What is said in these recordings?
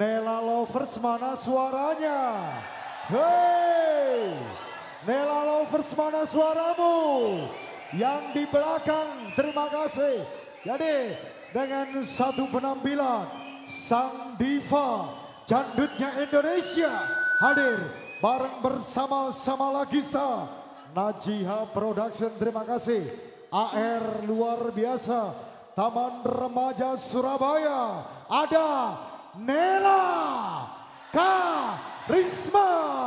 Nela Lovers mana suaranya? Hei, Nela Lovers mana suaramu? Yang di belakang, terima kasih. Jadi dengan satu penampilan Sang Diva Jandutnya Indonesia hadir bareng bersama-sama Lagista Najiha Production terima kasih AR luar biasa Taman Remaja Surabaya ada Nela Karisma.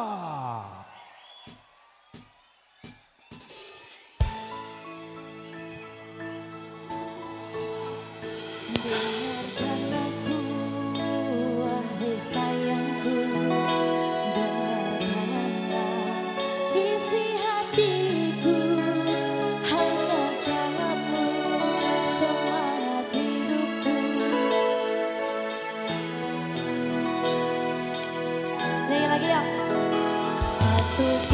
Satu cintaku